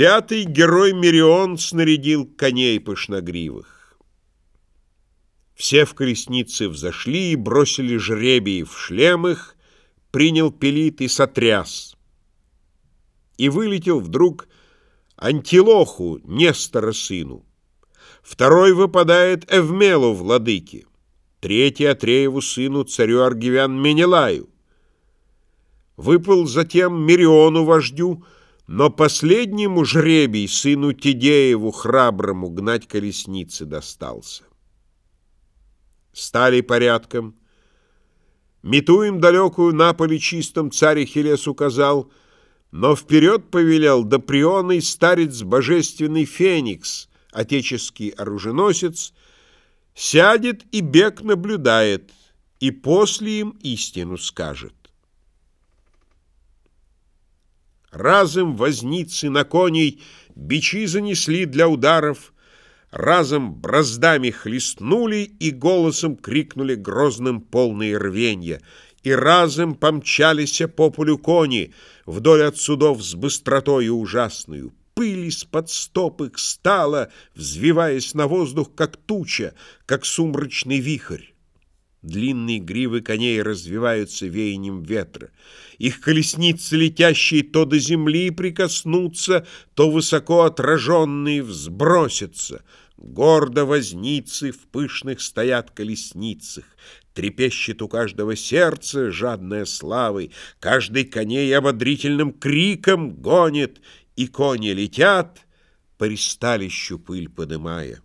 Пятый герой Мирион снарядил коней пышногривых. Все в колеснице взошли и бросили жребий в шлем их, принял пелит и сотряс. И вылетел вдруг Антилоху, Нестора сыну. Второй выпадает Эвмелу, владыке. Третий Атрееву сыну, царю Аргивян Менелаю. Выпал затем Мириону вождю, но последнему жребий, сыну Тидееву, храброму, гнать колесницы достался. Стали порядком. Метуем далекую на поле чистом царь Хелес указал, но вперед повелел да прионный старец божественный Феникс, отеческий оруженосец, сядет и бег наблюдает, и после им истину скажет. Разом возницы на коней бичи занесли для ударов, Разом браздами хлестнули и голосом крикнули грозным полные рвенья, И разом помчались по полю кони вдоль от судов с быстротою ужасную. Пыль из-под стоп их стала, взвиваясь на воздух, как туча, как сумрачный вихрь. Длинные гривы коней развиваются веянием ветра. Их колесницы, летящие то до земли прикоснутся, то высоко отраженные взбросятся. Гордо возницы в пышных стоят колесницах. Трепещет у каждого сердца жадная славой. Каждый коней ободрительным криком гонит, и кони летят, по ристалищу пыль подымая.